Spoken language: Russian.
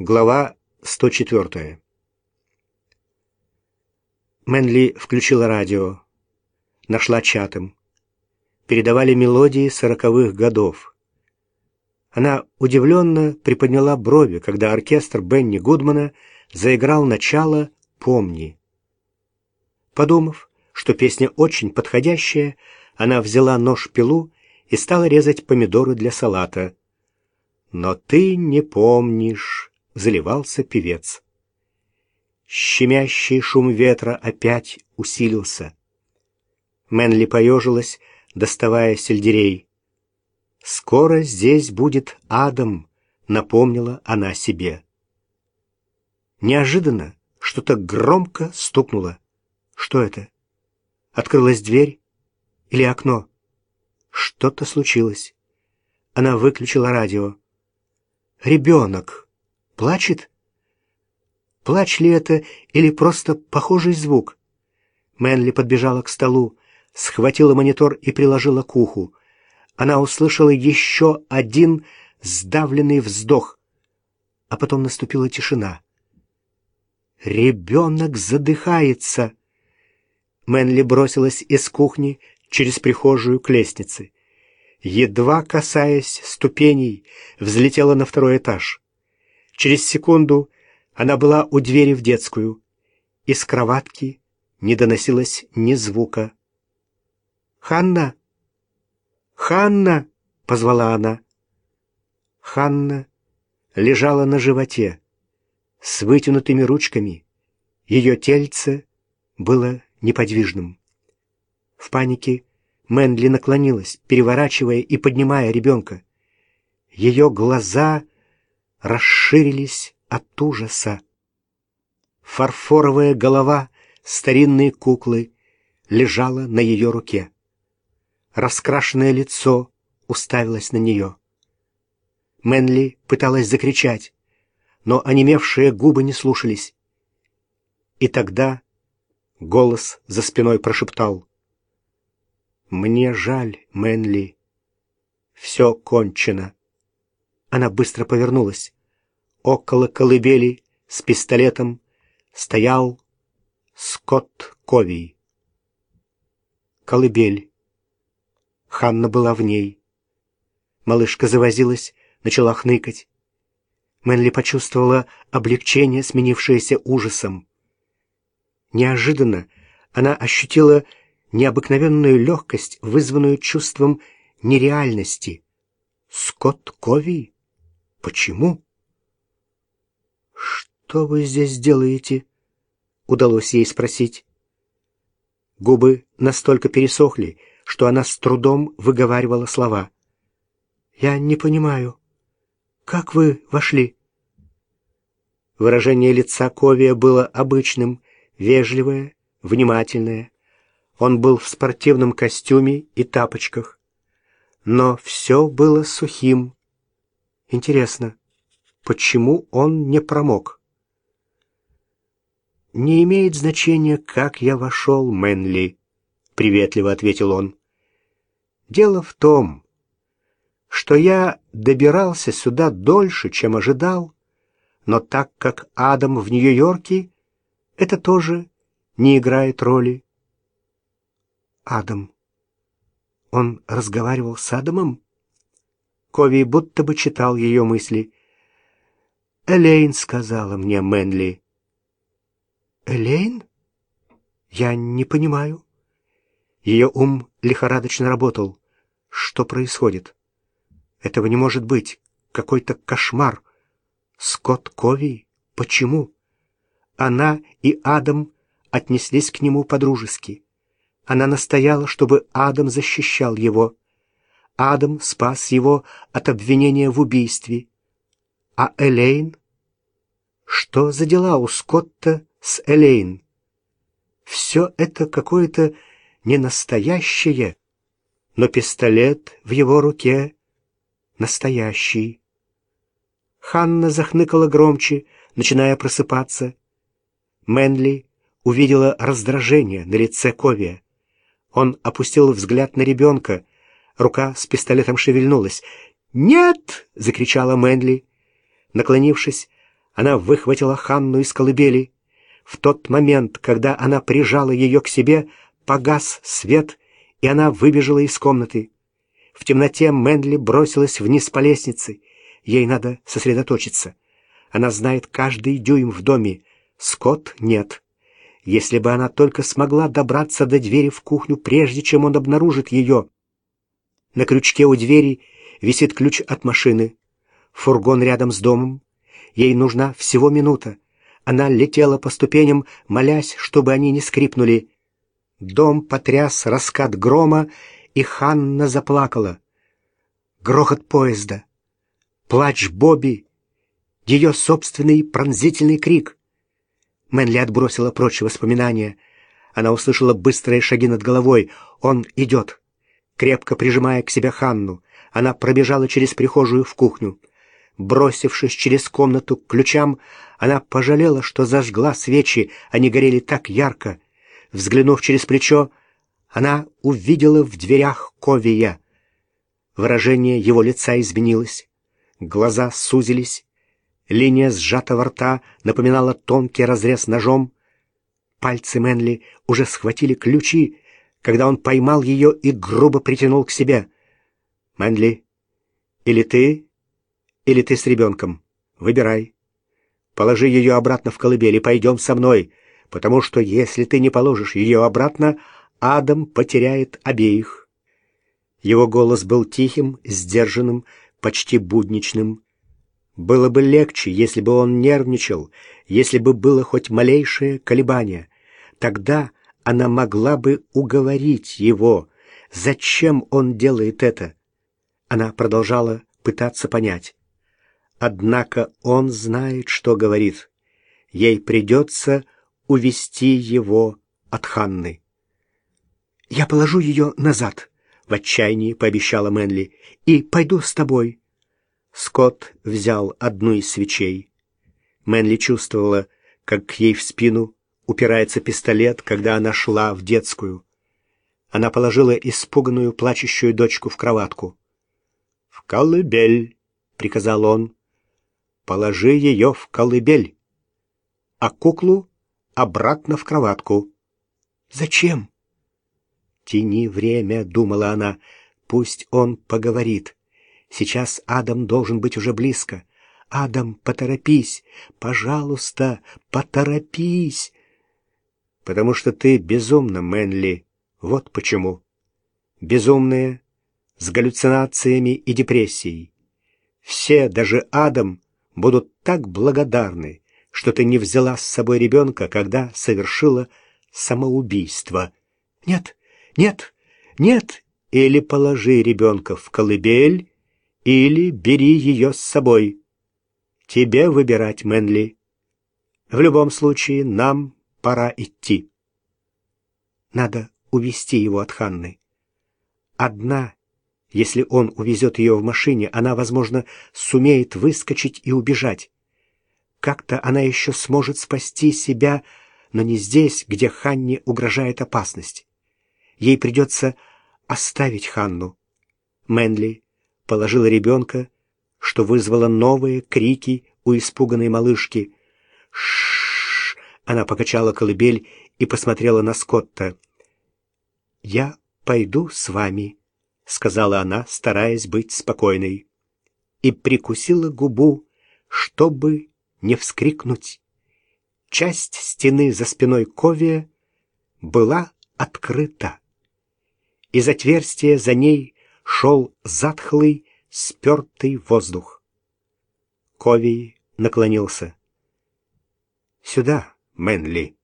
Глава 104. Мэнли включила радио. Нашла чатом. Передавали мелодии сороковых годов. Она удивленно приподняла брови, когда оркестр Бенни Гудмана заиграл начало «Помни». Подумав, что песня очень подходящая, она взяла нож-пилу и стала резать помидоры для салата. «Но ты не помнишь», заливался певец. Щемящий шум ветра опять усилился. Мэнли поежилась, доставая сельдерей. «Скоро здесь будет адом», — напомнила она себе. Неожиданно что-то громко стукнуло. Что это? Открылась дверь или окно? Что-то случилось. Она выключила радио. «Ребенок!» Плачет? Плач ли это или просто похожий звук? Мэнли подбежала к столу, схватила монитор и приложила к уху. Она услышала еще один сдавленный вздох, а потом наступила тишина. «Ребенок задыхается!» Мэнли бросилась из кухни через прихожую к лестнице. Едва касаясь ступеней, взлетела на второй этаж. Через секунду она была у двери в детскую. Из кроватки не доносилось ни звука. «Ханна! Ханна!» — позвала она. Ханна лежала на животе, с вытянутыми ручками. Ее тельце было неподвижным. В панике Мэнли наклонилась, переворачивая и поднимая ребенка. Ее глаза расширились от ужаса. Фарфоровая голова старинной куклы лежала на ее руке. Раскрашенное лицо уставилось на нее. Мэнли пыталась закричать, но онемевшие губы не слушались. И тогда голос за спиной прошептал. «Мне жаль, Мэнли. Все кончено». Она быстро повернулась. Около колыбели с пистолетом стоял Скотт Ковий. Колыбель. Ханна была в ней. Малышка завозилась, начала хныкать. Мэнли почувствовала облегчение, сменившееся ужасом. Неожиданно она ощутила необыкновенную легкость, вызванную чувством нереальности. Скотт Ковий? Почему? «Что вы здесь делаете?» — удалось ей спросить. Губы настолько пересохли, что она с трудом выговаривала слова. «Я не понимаю. Как вы вошли?» Выражение лица Ковия было обычным, вежливое, внимательное. Он был в спортивном костюме и тапочках. Но все было сухим. Интересно, почему он не промок? «Не имеет значения, как я вошел, Мэнли», — приветливо ответил он. «Дело в том, что я добирался сюда дольше, чем ожидал, но так как Адам в Нью-Йорке, это тоже не играет роли». «Адам. Он разговаривал с Адамом?» Кови будто бы читал ее мысли. «Элейн сказала мне, Мэнли». «Элейн? Я не понимаю». Ее ум лихорадочно работал. Что происходит? Этого не может быть. Какой-то кошмар. Скотт Кови? Почему? Она и Адам отнеслись к нему по-дружески. Она настояла, чтобы Адам защищал его. Адам спас его от обвинения в убийстве. А Элейн? Что за дела у Скотта с Элейн. Все это какое-то ненастоящее, но пистолет в его руке настоящий. Ханна захныкала громче, начиная просыпаться. Мэнли увидела раздражение на лице Ковия. Он опустил взгляд на ребенка. Рука с пистолетом шевельнулась. «Нет!» — закричала Мэнли. Наклонившись, Она выхватила Ханну из колыбели. В тот момент, когда она прижала ее к себе, погас свет, и она выбежала из комнаты. В темноте Мэнли бросилась вниз по лестнице. Ей надо сосредоточиться. Она знает каждый дюйм в доме. Скотт нет. Если бы она только смогла добраться до двери в кухню, прежде чем он обнаружит ее. На крючке у двери висит ключ от машины. Фургон рядом с домом. Ей нужна всего минута. Она летела по ступеням, молясь, чтобы они не скрипнули. Дом потряс раскат грома, и Ханна заплакала. Грохот поезда, плач Бобби, ее собственный пронзительный крик. Мэнли отбросила прочь воспоминания. Она услышала быстрые шаги над головой. Он идет. Крепко прижимая к себе Ханну, она пробежала через прихожую в кухню. Бросившись через комнату к ключам, она пожалела, что зажгла свечи, они горели так ярко. Взглянув через плечо, она увидела в дверях Ковия. Выражение его лица изменилось. Глаза сузились. Линия сжатого рта напоминала тонкий разрез ножом. Пальцы Мэнли уже схватили ключи, когда он поймал ее и грубо притянул к себе. «Мэнли, или ты, или ты с ребенком. Выбирай. Положи ее обратно в колыбель и пойдем со мной, потому что если ты не положишь ее обратно, Адам потеряет обеих». Его голос был тихим, сдержанным, почти будничным. Было бы легче, если бы он нервничал, если бы было хоть малейшее колебание. Тогда она могла бы уговорить его. Зачем он делает это? Она продолжала пытаться понять. Однако он знает, что говорит. Ей придется увести его от Ханны. «Я положу ее назад», — в отчаянии пообещала Мэнли, — «и пойду с тобой». Скотт взял одну из свечей. Мэнли чувствовала, как к ей в спину упирается пистолет, когда она шла в детскую. Она положила испуганную, плачущую дочку в кроватку. «В колыбель!» — приказал он. «Положи ее в колыбель, а куклу обратно в кроватку». «Зачем?» «Тяни время», — думала она, — «пусть он поговорит». Сейчас Адам должен быть уже близко. Адам, поторопись, пожалуйста, поторопись. Потому что ты безумна, Мэнли. Вот почему. Безумная, с галлюцинациями и депрессией. Все, даже Адам, будут так благодарны, что ты не взяла с собой ребенка, когда совершила самоубийство. Нет, нет, нет, или положи ребенка в колыбель, или бери ее с собой. Тебе выбирать, Мэнли. В любом случае, нам пора идти. Надо увести его от Ханны. Одна, если он увезет ее в машине, она, возможно, сумеет выскочить и убежать. Как-то она еще сможет спасти себя, но не здесь, где Ханне угрожает опасность. Ей придется оставить Ханну. Мэнли положила ребенка, что вызвало новые крики у испуганной малышки. Шш! Она покачала колыбель и посмотрела на Скотта. «Я пойду с вами», — сказала она, стараясь быть спокойной, и прикусила губу, чтобы не вскрикнуть. Часть стены за спиной Ковия была открыта. Из отверстия за ней шел затхлый, спертый воздух. Ковий наклонился. «Сюда, Мэнли!»